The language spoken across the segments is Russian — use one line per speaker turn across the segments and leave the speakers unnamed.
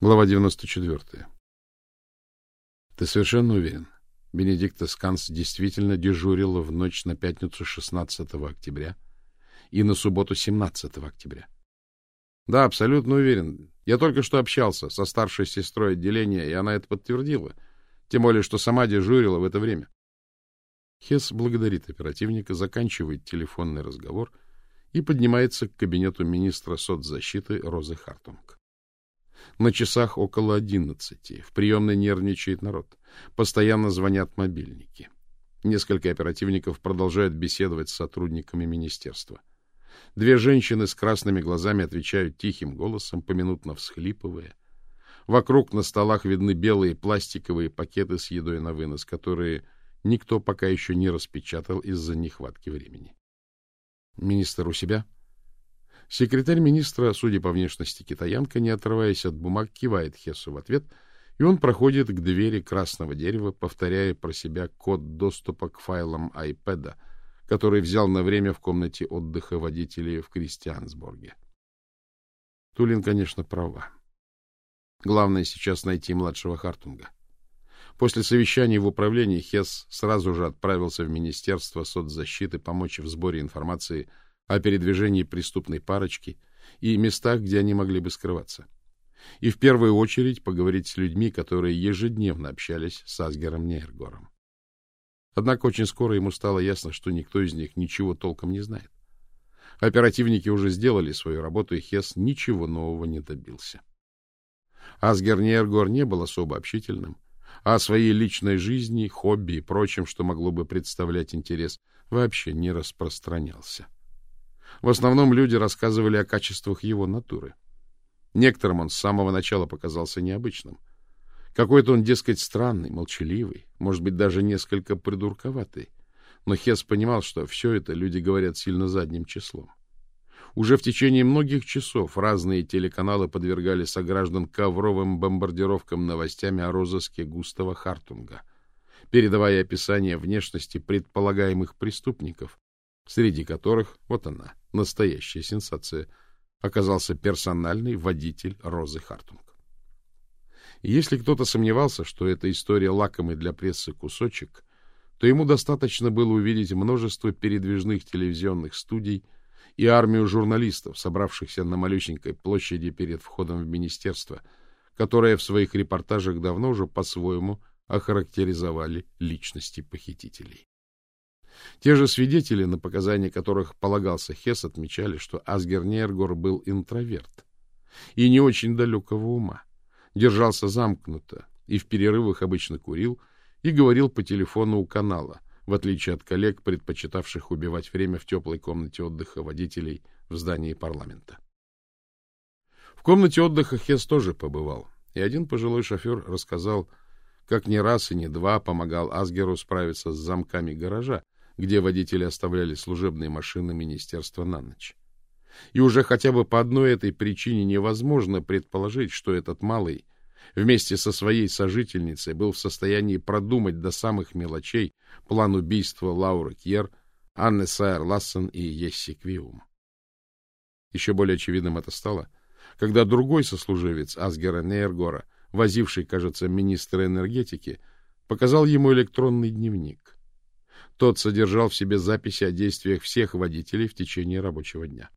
Глава 94. Ты совершенно уверен? Бенедикта Сканс действительно дежурила в ночь на пятницу 16 октября и на субботу 17 октября. Да, абсолютно уверен. Я только что общался со старшей сестрой отделения, и она это подтвердила. Тем более, что сама дежурила в это время. Хесс благодарит оперативника, заканчивает телефонный разговор и поднимается к кабинету министра соцзащиты Розы Хартунг. На часах около одиннадцати. В приемной нервничает народ. Постоянно звонят мобильники. Несколько оперативников продолжают беседовать с сотрудниками министерства. Две женщины с красными глазами отвечают тихим голосом, поминутно всхлипывая. Вокруг на столах видны белые пластиковые пакеты с едой на вынос, которые никто пока еще не распечатал из-за нехватки времени. Министр у себя? — Секретарь министра, судя по внешности китаянка, не отрываясь от бумаг, кивает Хессу в ответ, и он проходит к двери красного дерева, повторяя про себя код доступа к файлам айпэда, который взял на время в комнате отдыха водителей в Кристиансбурге. Тулин, конечно, права. Главное сейчас найти младшего Хартунга. После совещания в управлении Хесс сразу же отправился в Министерство соцзащиты помочь в сборе информации о передвижении преступной парочки и местах, где они могли бы скрываться. И в первую очередь поговорить с людьми, которые ежедневно общались с Асгером Нейргором. Однако очень скоро ему стало ясно, что никто из них ничего толком не знает. Оперативники уже сделали свою работу, и Хес ничего нового не добился. Асгер Нейргор не был особо общительным, а о своей личной жизни, хобби и прочем, что могло бы представлять интерес, вообще не распространялся. В основном люди рассказывали о качествах его натуры. Некоторым он с самого начала показался необычным. Какой-то он, дескать, странный, молчаливый, может быть, даже несколько придурковатый. Но Хес понимал, что все это люди говорят сильно задним числом. Уже в течение многих часов разные телеканалы подвергали сограждан ковровым бомбардировкам новостями о розыске Густава Хартунга, передавая описание внешности предполагаемых преступников, среди которых, вот она, настоящая сенсация, оказался персональный водитель Розы Хартунг. Если кто-то сомневался, что эта история лакомый для прессы кусочек, то ему достаточно было увидеть множество передвижных телевизионных студий и армию журналистов, собравшихся на малюсенькой площади перед входом в министерство, которые в своих репортажах давно уже по-своему охарактеризовали личности похитителей. Те же свидетели, на показания которых полагался Хесс, отмечали, что Асгер Нейргор был интроверт и не очень далекого ума, держался замкнуто и в перерывах обычно курил и говорил по телефону у канала, в отличие от коллег, предпочитавших убивать время в теплой комнате отдыха водителей в здании парламента. В комнате отдыха Хесс тоже побывал, и один пожилой шофер рассказал, как не раз и не два помогал Асгеру справиться с замками гаража, где водители оставляли служебные машины министерства на ночь. И уже хотя бы по одной этой причине невозможно предположить, что этот малый вместе со своей сожительницей был в состоянии продумать до самых мелочей план убийства Лауры Кьер, Анны Сайер Лассен и Есси Квиум. Еще более очевидным это стало, когда другой сослуживец Асгера Нейргора, возивший, кажется, министра энергетики, показал ему электронный дневник — тот содержал в себе записи о действиях всех водителей в течение рабочего дня.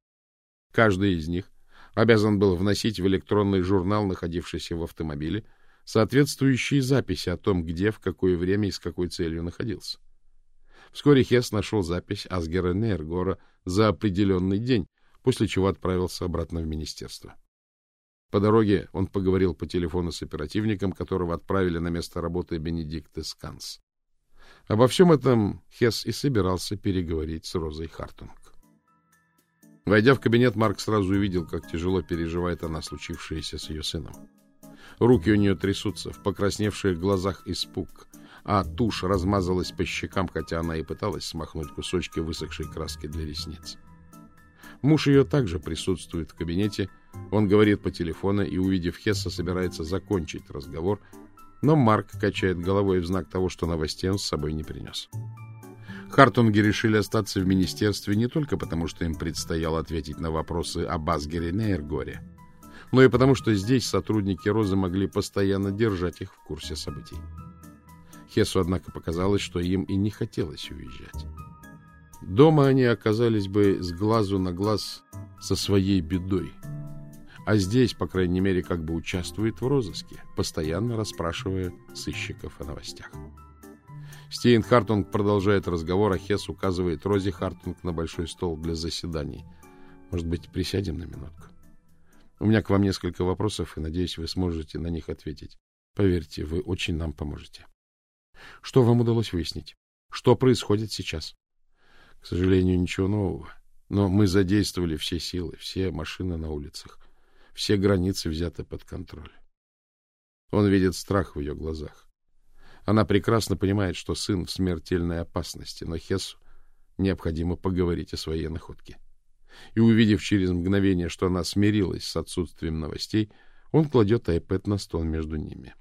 Каждый из них обязан был вносить в электронный журнал, находившийся в автомобиле, соответствующие записи о том, где, в какое время и с какой целью находился. Вскоре Хесс нашел запись Асгера Нейргора за определенный день, после чего отправился обратно в министерство. По дороге он поговорил по телефону с оперативником, которого отправили на место работы Бенедикт Сканс. Обо всем этом Хесс и собирался переговорить с Розой Хартунг. Войдя в кабинет, Марк сразу увидел, как тяжело переживает она случившееся с ее сыном. Руки у нее трясутся, в покрасневших глазах испуг, а тушь размазалась по щекам, хотя она и пыталась смахнуть кусочки высохшей краски для ресниц. Муж ее также присутствует в кабинете, он говорит по телефону и, увидев Хесса, собирается закончить разговор, но Марк качает головой в знак того, что новостей он с собой не принес. Хартунги решили остаться в министерстве не только потому, что им предстояло ответить на вопросы об Асгере Нейргоре. но и потому, что здесь сотрудники Розы могли постоянно держать их в курсе событий. Хесу, однако, показалось, что им и не хотелось уезжать. Дома они оказались бы с глазу на глаз со своей бедой. А здесь, по крайней мере, как бы участвует в розыске, постоянно расспрашивая сыщиков о новостях. Стейн Хартунг продолжает разговор, а Хесс указывает Розе Хартунг на большой стол для заседаний. Может быть, присядем на минутку? У меня к вам несколько вопросов, и, надеюсь, вы сможете на них ответить. Поверьте, вы очень нам поможете. Что вам удалось выяснить? Что происходит сейчас? К сожалению, ничего нового. Но мы задействовали все силы, все машины на улицах. Все границы взяты под контроль. Он видит страх в ее глазах. Она прекрасно понимает, что сын в смертельной опасности, но Хессу необходимо поговорить о своей находке. И, увидев через мгновение, что она смирилась с отсутствием новостей, он кладет iPad на стол между ними.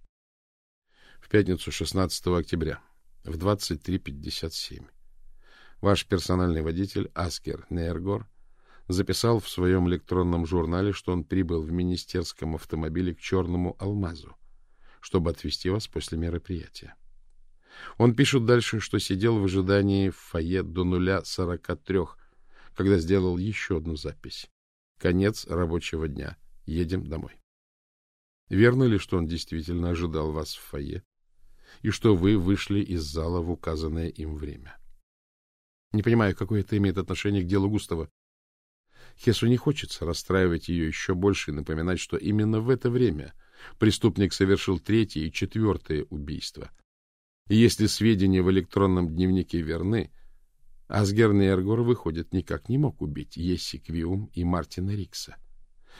В пятницу 16 октября в 23.57 ваш персональный водитель Аскер Нейргор записал в своем электронном журнале, что он прибыл в министерском автомобиле к Черному Алмазу, чтобы отвезти вас после мероприятия. Он пишет дальше, что сидел в ожидании в фойе до нуля сорока трех, когда сделал еще одну запись. Конец рабочего дня. Едем домой. Верно ли, что он действительно ожидал вас в фойе? И что вы вышли из зала в указанное им время? Не понимаю, какое это имеет отношение к делу Густава. Хесу не хочется расстраивать ее еще больше и напоминать, что именно в это время преступник совершил третье и четвертое убийство. И если сведения в электронном дневнике верны, Асгерн Эргор, выходит, никак не мог убить Есси Квиум и Мартина Рикса.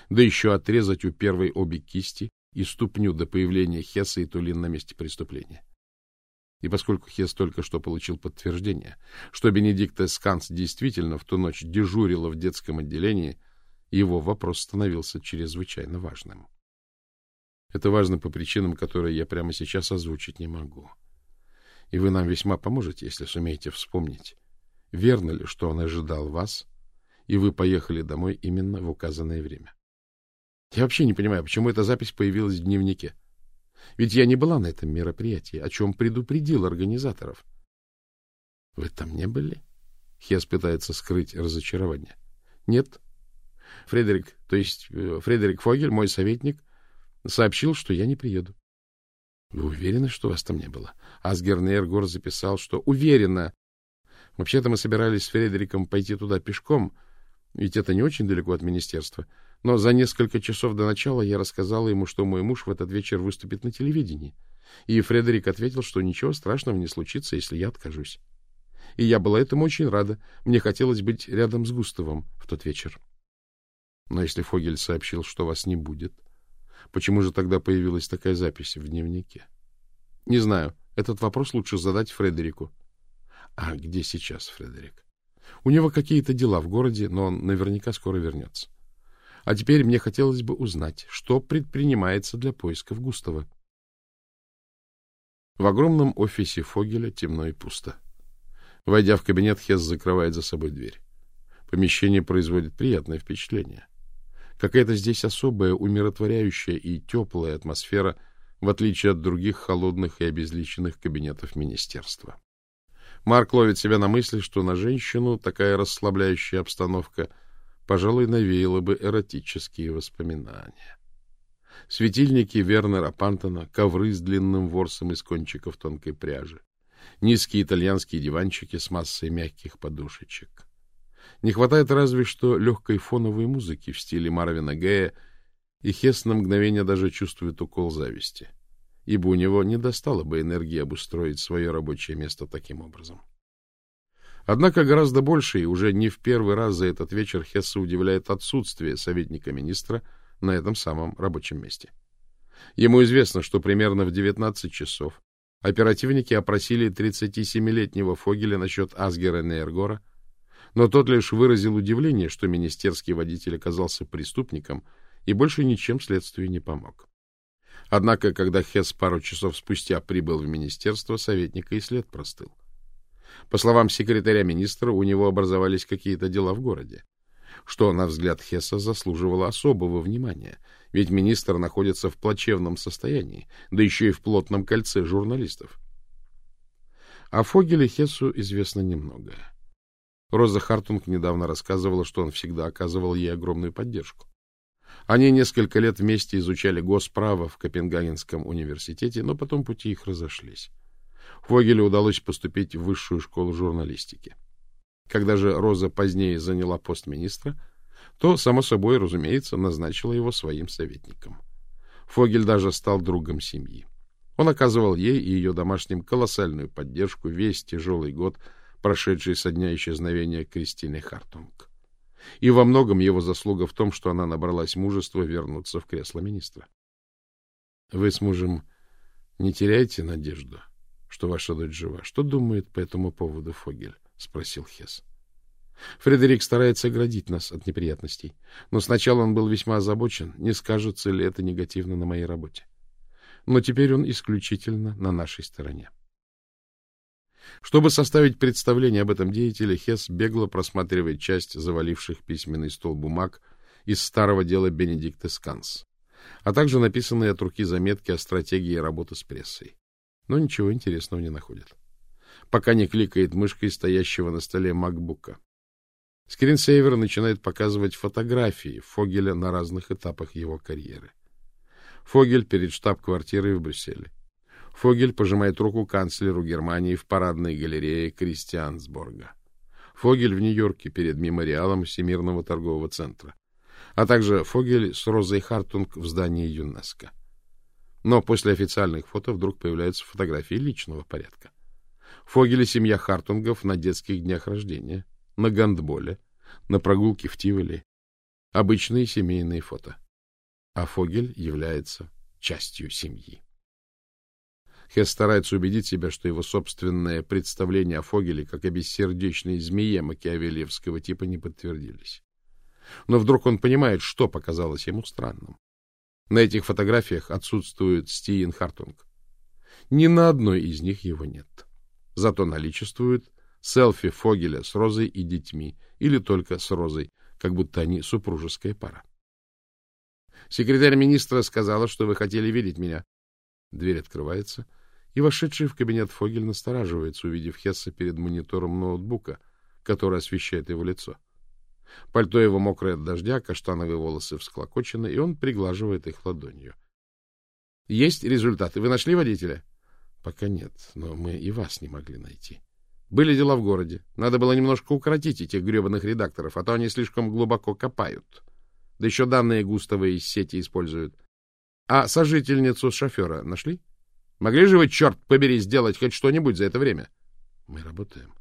Да еще отрезать у первой обе кисти и ступню до появления Хесса и Тулин на месте преступления. И поскольку Хесс только что получил подтверждение, что Бенедикта Сканс действительно в ту ночь дежурила в детском отделении, его вопрос становился чрезвычайно важным. Это важно по причинам, которые я прямо сейчас озвучить не могу. И вы нам весьма поможете, если сумеете вспомнить, верно ли, что он ожидал вас, и вы поехали домой именно в указанное время. Я вообще не понимаю, почему эта запись появилась в дневнике. Ведь я не была на этом мероприятии, о чем предупредил организаторов. — Вы там не были? Хес пытается скрыть разочарование. — Нет. Фредерик, то есть э, Фредерик Фогель, мой советник, сообщил, что я не приеду. — Вы уверены, что вас там не было? Асгер Нейргор записал, что уверена. Вообще-то мы собирались с Фредериком пойти туда пешком, ведь это не очень далеко от министерства. — но за несколько часов до начала я рассказала ему, что мой муж в этот вечер выступит на телевидении. И Фредерик ответил, что ничего страшного не случится, если я откажусь. И я была этому очень рада. Мне хотелось быть рядом с Густавом в тот вечер. Но если Фогель сообщил, что вас не будет, почему же тогда появилась такая запись в дневнике? Не знаю. Этот вопрос лучше задать Фредерику. А где сейчас Фредерик? У него какие-то дела в городе, но он наверняка скоро вернется. А теперь мне хотелось бы узнать, что предпринимается для поисков Густава. В огромном офисе Фогеля темно и пусто. Войдя в кабинет, Хесс закрывает за собой дверь. Помещение производит приятное впечатление. Какая-то здесь особая, умиротворяющая и теплая атмосфера, в отличие от других холодных и обезличенных кабинетов министерства. Марк ловит себя на мысли, что на женщину такая расслабляющая обстановка пожалуй, навеяло бы эротические воспоминания. Светильники Вернера Пантона, ковры с длинным ворсом из кончиков тонкой пряжи, низкие итальянские диванчики с массой мягких подушечек. Не хватает разве что легкой фоновой музыки в стиле Марвина Гея, и Хесс на мгновение даже чувствует укол зависти, ибо у него не достало бы энергии обустроить свое рабочее место таким образом. Однако гораздо больше, и уже не в первый раз за этот вечер Хесса удивляет отсутствие советника министра на этом самом рабочем месте. Ему известно, что примерно в 19 часов оперативники опросили 37-летнего Фогеля насчет Асгера Нейргора, но тот лишь выразил удивление, что министерский водитель оказался преступником и больше ничем следствию не помог. Однако, когда Хесс пару часов спустя прибыл в министерство, советника и след простыл. По словам секретаря министра, у него образовались какие-то дела в городе. что, на взгляд Хесса, заслуживало особого внимания, ведь министр находится в плачевном состоянии, да еще и в плотном кольце журналистов. О Фогеле Хессу известно немногое. Роза Хартунг недавно рассказывала, что он всегда оказывал ей огромную поддержку. Они несколько лет вместе изучали госправо в Копенгагенском университете, но потом пути их разошлись. Фогелю удалось поступить в высшую школу журналистики. Когда же Роза позднее заняла пост министра, то, само собой, разумеется, назначила его своим советником. Фогель даже стал другом семьи. Он оказывал ей и ее домашним колоссальную поддержку весь тяжелый год, прошедший со дня исчезновения Кристины Хартунг. И во многом его заслуга в том, что она набралась мужества вернуться в кресло министра. — Вы с мужем не теряете надежду, что ваша дочь жива? Что думает по этому поводу Фогель? — спросил Хесс. Фредерик старается оградить нас от неприятностей, но сначала он был весьма озабочен, не скажется ли это негативно на моей работе. Но теперь он исключительно на нашей стороне. Чтобы составить представление об этом деятеле, Хесс бегло просматривает часть заваливших письменный стол бумаг из старого дела Бенедикта Сканс, а также написанные от руки заметки о стратегии работы с прессой. Но ничего интересного не находит. Пока не кликает мышкой стоящего на столе макбука. Скринсейвер начинает показывать фотографии Фогеля на разных этапах его карьеры. Фогель перед штаб-квартирой в Брюсселе. Фогель пожимает руку канцлеру Германии в парадной галерее Кристиансборга. Фогель в Нью-Йорке перед мемориалом Всемирного торгового центра. А также Фогель с Розой Хартунг в здании ЮНЕСКО. Но после официальных фото вдруг появляются фотографии личного порядка. Фогель и семья Хартунгов на детских днях рождения, на гандболе, на прогулке в Тиволи. Обычные семейные фото. А Фогель является частью семьи. Хесс старается убедить себя, что его собственное представление о Фогеле как о бессердечной змее макиавелевского типа не подтвердились. Но вдруг он понимает, что показалось ему странным. На этих фотографиях отсутствует Стиен Хартунг. Ни на одной из них его нет. Зато наличествует селфи Фогеля с Розой и детьми, или только с Розой, как будто они супружеская пара. Секретарь министра сказала, что вы хотели видеть меня. Дверь открывается, и вошедший в кабинет Фогель настораживается, увидев Хесса перед монитором ноутбука, который освещает его лицо. Пальто его мокрое от дождя, каштановые волосы всклокочены, и он приглаживает их ладонью. — Есть результаты. Вы нашли водителя? — Пока нет, но мы и вас не могли найти. Были дела в городе. Надо было немножко укоротить этих гребаных редакторов, а то они слишком глубоко копают. Да еще данные густовые из сети используют. А сожительницу шофера нашли? Могли же вы, черт побери, сделать хоть что-нибудь за это время? Мы работаем.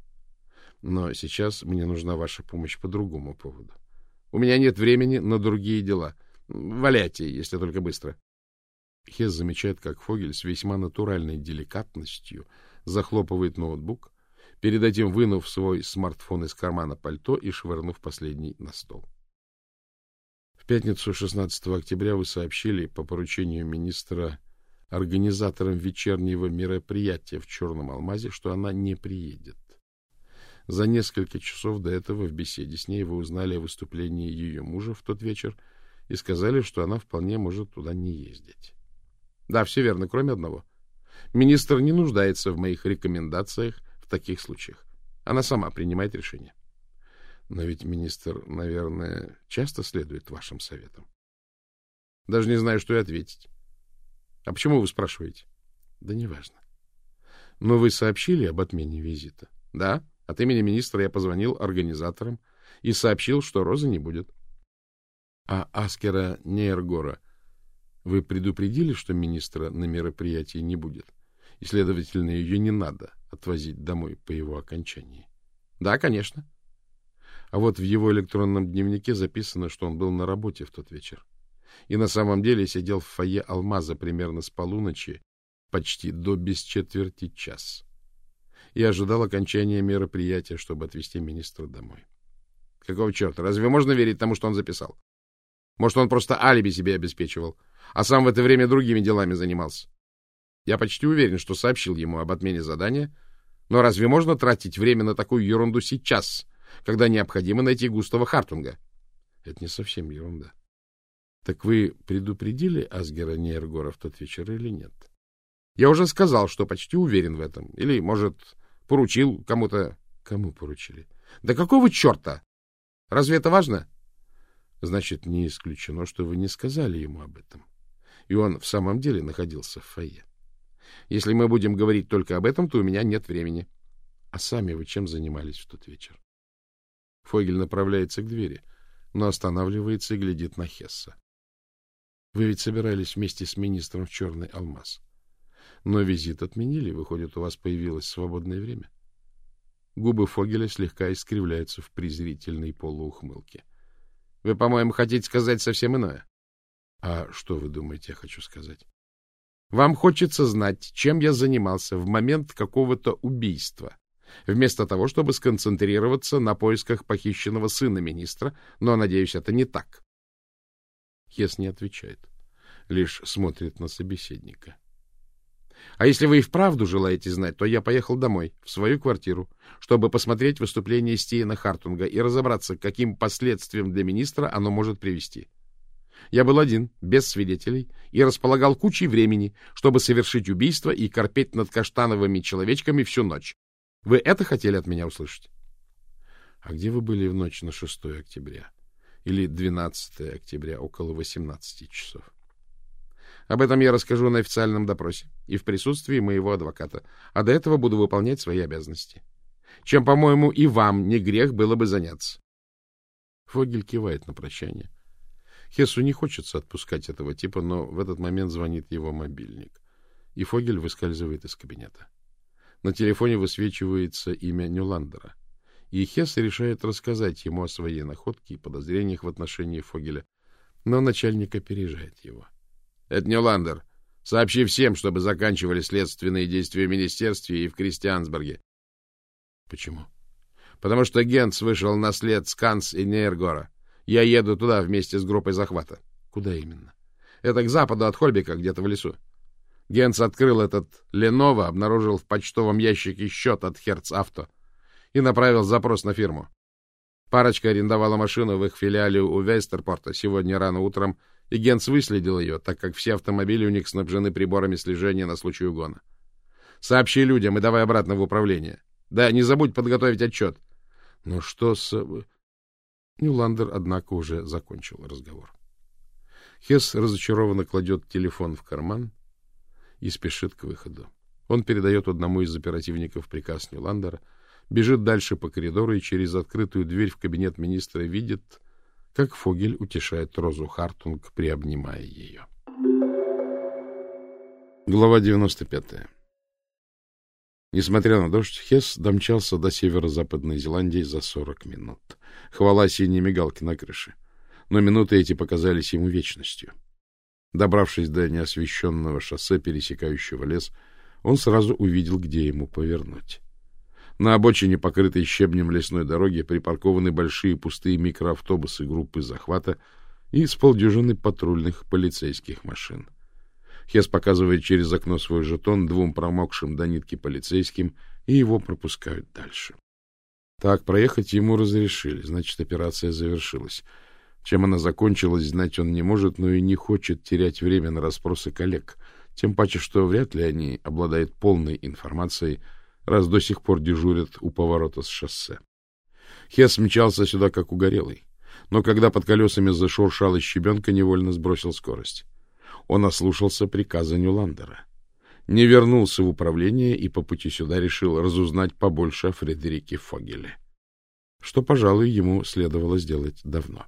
Но сейчас мне нужна ваша помощь по другому поводу. У меня нет времени на другие дела. Валяйте, если только быстро. Хес замечает, как Фогель с весьма натуральной деликатностью захлопывает ноутбук, перед этим вынув свой смартфон из кармана пальто и швырнув последний на стол. В пятницу 16 октября вы сообщили по поручению министра организатором вечернего мероприятия в Черном Алмазе, что она не приедет. За несколько часов до этого в беседе с ней вы узнали о выступлении ее мужа в тот вечер и сказали, что она вполне может туда не ездить. Да, все верно, кроме одного. Министр не нуждается в моих рекомендациях в таких случаях. Она сама принимает решение. Но ведь министр, наверное, часто следует вашим советам. Даже не знаю, что и ответить. А почему вы спрашиваете? Да неважно. Но вы сообщили об отмене визита? Да. От имени министра я позвонил организаторам и сообщил, что Розы не будет. А Аскера Нейргора вы предупредили, что министра на мероприятии не будет, и, следовательно, ее не надо отвозить домой по его окончании? Да, конечно. А вот в его электронном дневнике записано, что он был на работе в тот вечер и на самом деле сидел в фойе Алмаза примерно с полуночи, почти до без четверти час, и ожидал окончания мероприятия, чтобы отвезти министра домой. Какого черта? Разве можно верить тому, что он записал? Может, он просто алиби себе обеспечивал, а сам в это время другими делами занимался? Я почти уверен, что сообщил ему об отмене задания, но разве можно тратить время на такую ерунду сейчас, когда необходимо найти Густава Хартунга? Это не совсем ерунда. Так вы предупредили Асгера Нейргора в тот вечер или нет?
Я уже сказал, что почти уверен в этом. Или, может, поручил кому-то...
Кому поручили?
Да какого черта? Разве это важно?
Значит, не исключено, что вы не сказали ему об этом. И он в самом деле находился в фойе.
Если мы будем говорить только об этом, то у меня нет времени.
А сами вы чем занимались в тот вечер? Фогель направляется к двери, но останавливается и глядит на Хесса. Вы ведь собирались вместе с министром в Черный Алмаз. Но визит отменили, выходит, у вас появилось свободное время. Губы Фогеля слегка искривляются в презрительной полуухмылке.
— Вы, по-моему, хотите сказать совсем иное.
— А что вы думаете, я хочу сказать?
— Вам хочется знать, чем я занимался в момент какого-то убийства, вместо того, чтобы сконцентрироваться на поисках похищенного сына министра, но, надеюсь, это не так.
Хес не отвечает, лишь смотрит на собеседника.
А если вы и вправду желаете знать, то я поехал домой, в свою квартиру, чтобы посмотреть выступление Стиена Хартунга и разобраться, каким последствиям для министра оно может привести. Я был один, без свидетелей, и располагал кучей времени, чтобы совершить убийство и корпеть над каштановыми человечками всю ночь. Вы это хотели от меня услышать?
А где вы были в ночь на 6 октября? Или 12 октября около 18 часов?
Об этом я расскажу на официальном допросе и в присутствии моего адвоката, а до этого буду выполнять свои обязанности. Чем, по-моему, и вам не грех было бы заняться.
Фогель кивает на прощание. Хессу не хочется отпускать этого типа, но в этот момент звонит его мобильник, и Фогель выскальзывает из кабинета. На телефоне высвечивается имя Нюландера, и Хесс решает рассказать ему о своей находке и подозрениях в отношении Фогеля, но начальник опережает его.
— это не Ландер. Сообщи всем, чтобы заканчивали следственные действия в министерстве и в Кристиансберге.
Почему?
Потому что Генц вышел на след Сканс и Нейргора. Я еду туда вместе с группой захвата.
Куда именно?
Это к западу от Хольбека, где-то в лесу. Генц открыл этот Леново, обнаружил в почтовом ящике счет от Херц Авто и направил запрос на фирму. Парочка арендовала машину в их филиале у Вестерпорта сегодня рано утром и Генц выследил ее, так как все автомобили у них снабжены приборами слежения на случай угона. Сообщи людям и давай обратно в управление. Да, не забудь подготовить отчет.
Ну что с... Ньюландер, однако, уже закончил разговор. Хесс разочарованно кладет телефон в карман и спешит к выходу. Он передает одному из оперативников приказ Ньюландера, бежит дальше по коридору и через открытую дверь в кабинет министра видит как Фогель утешает Розу Хартунг, приобнимая ее. Глава 95. Несмотря на дождь, Хесс домчался до северо-западной Зеландии за 40 минут. Хвала синей мигалки на крыше. Но минуты эти показались ему вечностью. Добравшись до неосвещенного шоссе, пересекающего лес, он сразу увидел, где ему повернуть. На обочине, покрытой щебнем лесной дороги, припаркованы большие пустые микроавтобусы группы захвата и с полдюжины патрульных полицейских машин. Хес показывает через окно свой жетон двум промокшим до нитки полицейским, и его пропускают дальше. Так, проехать ему разрешили, значит, операция завершилась. Чем она закончилась, знать он не может, но и не хочет терять время на расспросы коллег, тем паче, что вряд ли они обладают полной информацией раз до сих пор дежурят у поворота с шоссе. Хес мчался сюда, как угорелый, но когда под колесами зашуршала щебенка, невольно сбросил скорость. Он ослушался приказа Нюландера. Не вернулся в управление и по пути сюда решил разузнать побольше о Фредерике Фогеле. Что, пожалуй, ему следовало сделать давно.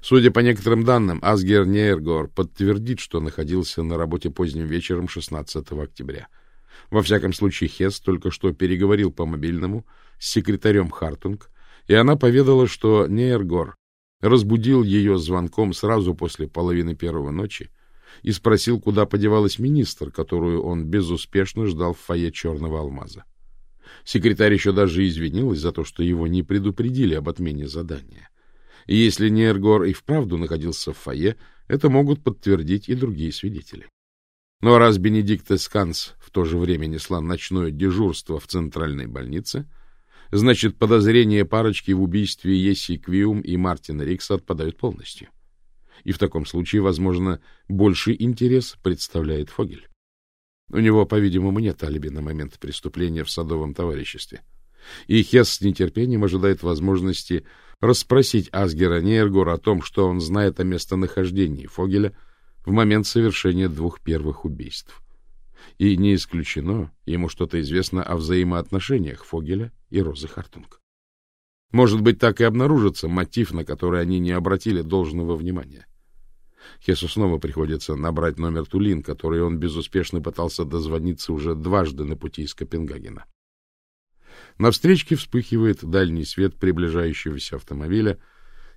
Судя по некоторым данным, Асгер Нейргор подтвердит, что находился на работе поздним вечером 16 октября — во всяком случае, Хесс только что переговорил по мобильному с секретарем Хартунг, и она поведала, что Нейргор разбудил ее звонком сразу после половины первого ночи и спросил, куда подевалась министр, которую он безуспешно ждал в фойе Черного Алмаза. Секретарь еще даже извинилась за то, что его не предупредили об отмене задания. И если Нейргор и вправду находился в фойе, это могут подтвердить и другие свидетели. Но раз Бенедикта Сканс в то же время несла ночное дежурство в центральной больнице, Значит, подозрения парочки в убийстве Есси Квиум и Мартина Рикса отпадают полностью. И в таком случае, возможно, больший интерес представляет Фогель. У него, по-видимому, нет алиби на момент преступления в садовом товариществе. И Хесс с нетерпением ожидает возможности расспросить Асгера Нейргор о том, что он знает о местонахождении Фогеля в момент совершения двух первых убийств. И не исключено, ему что-то известно о взаимоотношениях Фогеля и Розы Хартунг. Может быть, так и обнаружится мотив, на который они не обратили должного внимания. Хесу снова приходится набрать номер Тулин, который он безуспешно пытался дозвониться уже дважды на пути из Копенгагена. На встречке вспыхивает дальний свет приближающегося автомобиля,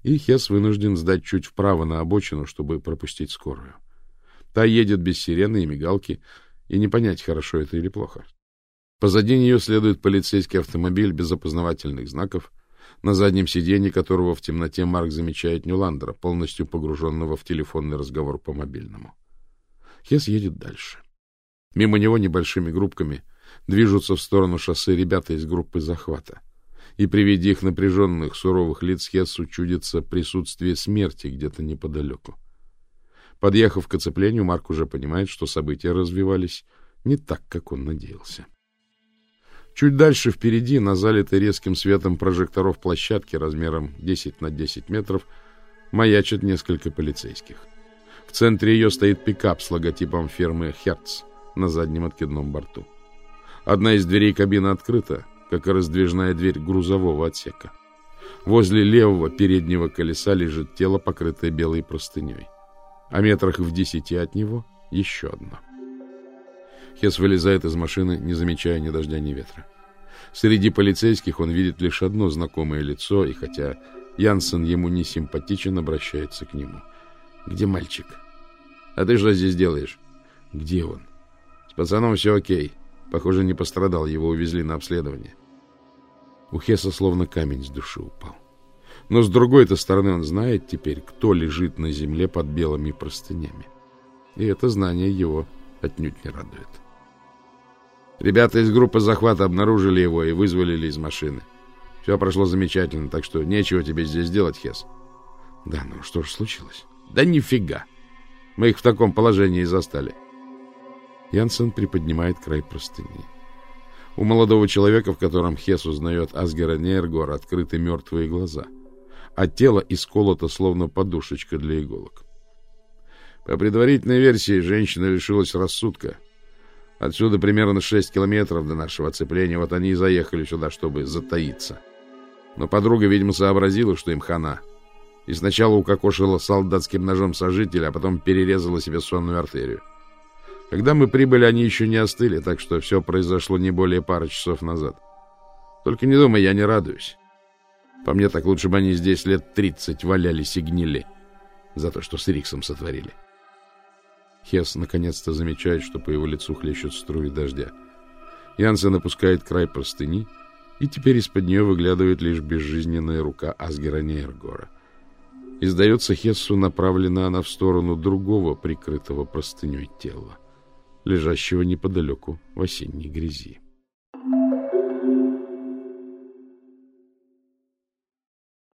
и Хес вынужден сдать чуть вправо на обочину, чтобы пропустить скорую. Та едет без сирены и мигалки, и не понять, хорошо это или плохо. Позади нее следует полицейский автомобиль без опознавательных знаков, на заднем сиденье которого в темноте Марк замечает Нюландера, полностью погруженного в телефонный разговор по мобильному. Хес едет дальше. Мимо него небольшими группками — движутся в сторону шоссе ребята из группы захвата. И при виде их напряженных, суровых лиц Хессу чудится присутствие смерти где-то неподалеку. Подъехав к оцеплению, Марк уже понимает, что события развивались не так, как он надеялся. Чуть дальше впереди, на залитой резким светом прожекторов площадке размером 10 на 10 метров, маячат несколько полицейских. В центре ее стоит пикап с логотипом фирмы «Херц» на заднем откидном борту. Одна из дверей кабины открыта, как и раздвижная дверь грузового отсека. Возле левого переднего колеса лежит тело, покрытое белой простыней. А метрах в десяти от него еще одно. Хес вылезает из машины, не замечая ни дождя, ни ветра. Среди полицейских он видит лишь одно знакомое лицо, и хотя Янсен ему не симпатичен, обращается к нему. «Где мальчик?» «А ты что здесь делаешь?» «Где он?» «С пацаном все окей. Похоже, не пострадал, его увезли на обследование. У Хеса словно камень с души упал. Но с другой-то стороны он знает теперь, кто лежит на земле под белыми простынями. И это знание его отнюдь не радует. Ребята из группы захвата обнаружили его и вызволили из машины. Все прошло замечательно, так что нечего тебе здесь делать, Хес. Да, ну что же случилось? Да нифига. Мы их в таком положении и застали. Янсен приподнимает край простыни. У молодого человека, в котором Хес узнает Асгера Нейргор, открыты мертвые глаза, а тело исколото, словно подушечка для иголок. По предварительной версии, женщина лишилась рассудка. Отсюда примерно 6 километров до нашего оцепления, вот они и заехали сюда, чтобы затаиться. Но подруга, видимо, сообразила, что им хана, и сначала укокошила солдатским ножом сожителя, а потом перерезала себе сонную артерию. Когда мы прибыли, они еще не остыли, так что все произошло не более пары часов назад. Только не думай, я не радуюсь. По мне, так лучше бы они здесь лет тридцать валялись и гнили за то, что с Риксом сотворили. Хес наконец-то замечает, что по его лицу хлещут струи дождя. Янсен опускает край простыни, и теперь из-под нее выглядывает лишь безжизненная рука Асгера Нейргора. И, сдается, Хессу направлена она в сторону другого прикрытого простыней тела лежащего неподалеку в осенней грязи.